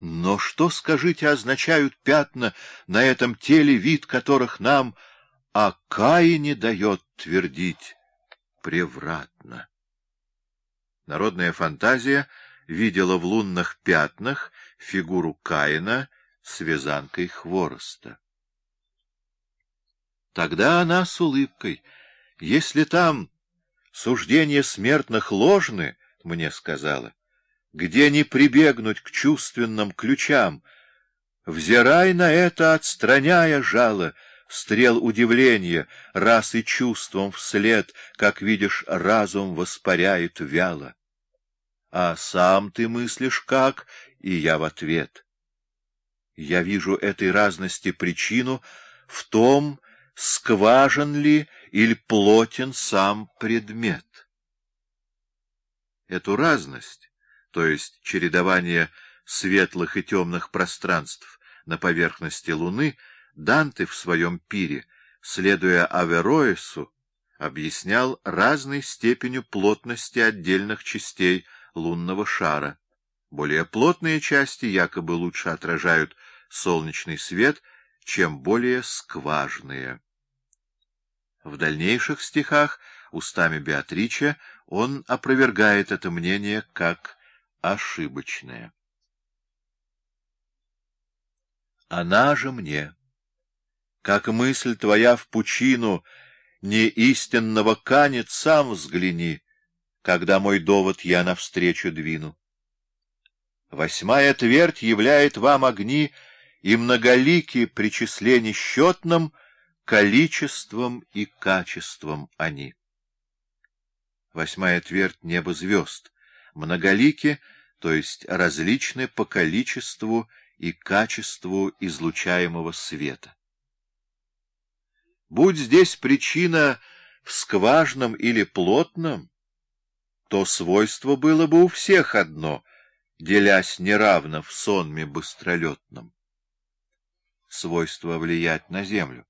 Но что, скажите, означают пятна на этом теле, вид которых нам о Каине дает твердить превратно? Народная фантазия видела в лунных пятнах фигуру Каина с вязанкой хвороста. Тогда она с улыбкой, если там суждения смертных ложны, мне сказала, где не прибегнуть к чувственным ключам, взирай на это, отстраняя жало, стрел удивления, раз и чувством вслед, как видишь, разум воспаряет вяло. А сам ты мыслишь как, и я в ответ. Я вижу этой разности причину в том, скважен ли или плотен сам предмет. Эту разность, то есть чередование светлых и темных пространств на поверхности Луны, Данте в своем пире, следуя Авероесу, объяснял разной степенью плотности отдельных частей лунного шара. Более плотные части якобы лучше отражают солнечный свет, чем более скважные. В дальнейших стихах устами Беатриче он опровергает это мнение как ошибочное. Она же мне, как мысль твоя в пучину не истинного канет, сам взгляни, когда мой довод я навстречу двину. Восьмая твердь являет вам огни и многолики причислений счетным — количеством и качеством они. Восьмая твердь неба звезд, многолики, то есть различны по количеству и качеству излучаемого света. Будь здесь причина в скважном или плотном, то свойство было бы у всех одно, делясь неравно в сонме быстролетном. Свойство влиять на землю.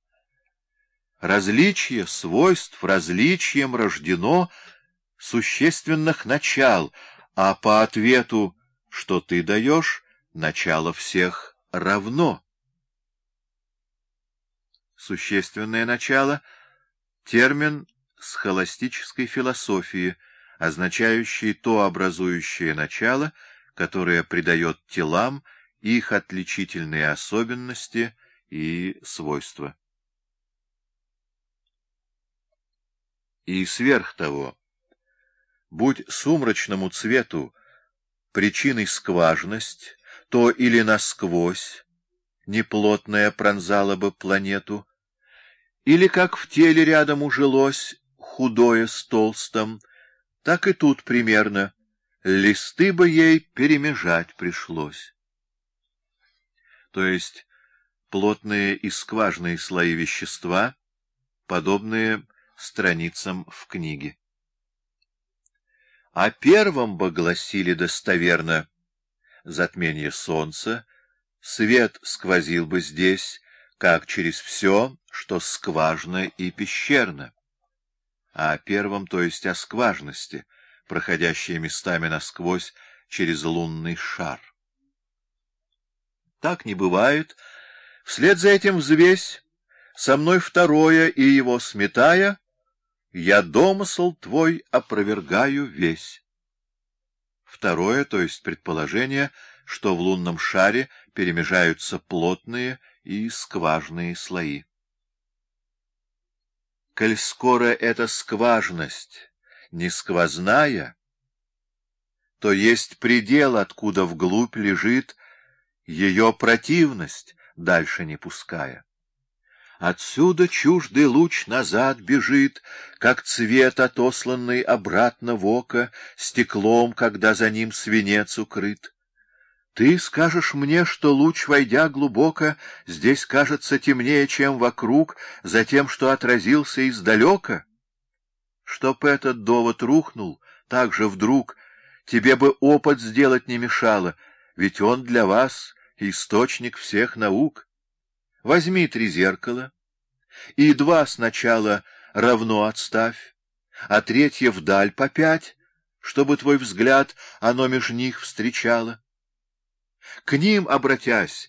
Различие свойств различием рождено существенных начал, а по ответу, что ты даешь, начало всех равно. Существенное начало — термин схоластической философии, означающий то образующее начало, которое придает телам их отличительные особенности и свойства. И сверх того, будь сумрачному цвету причиной скважность, то или насквозь неплотная пронзала бы планету, или как в теле рядом ужилось худое с толстым, так и тут примерно листы бы ей перемежать пришлось. То есть плотные и скважные слои вещества, подобные страницам в книге. О первом бы гласили достоверно затмение солнца, свет сквозил бы здесь, как через все, что скважно и пещерно. А о первом, то есть о скважности, проходящей местами насквозь через лунный шар. Так не бывает. Вслед за этим взвесь, со мной второе и его сметая — я домысл твой опровергаю весь. Второе, то есть предположение, что в лунном шаре перемежаются плотные и скважные слои. Коль скоро эта скважность не сквозная, то есть предел, откуда вглубь лежит ее противность, дальше не пуская. Отсюда чуждый луч назад бежит, Как цвет, отосланный обратно в око, Стеклом, когда за ним свинец укрыт. Ты скажешь мне, что луч, войдя глубоко, Здесь кажется темнее, чем вокруг, За тем, что отразился издалека? Чтоб этот довод рухнул, так же вдруг, Тебе бы опыт сделать не мешало, Ведь он для вас источник всех наук. Возьми три зеркала, и два сначала равно отставь, а третье вдаль по пять, чтобы твой взгляд оно меж них встречало. К ним, обратясь,